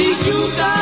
di chiusa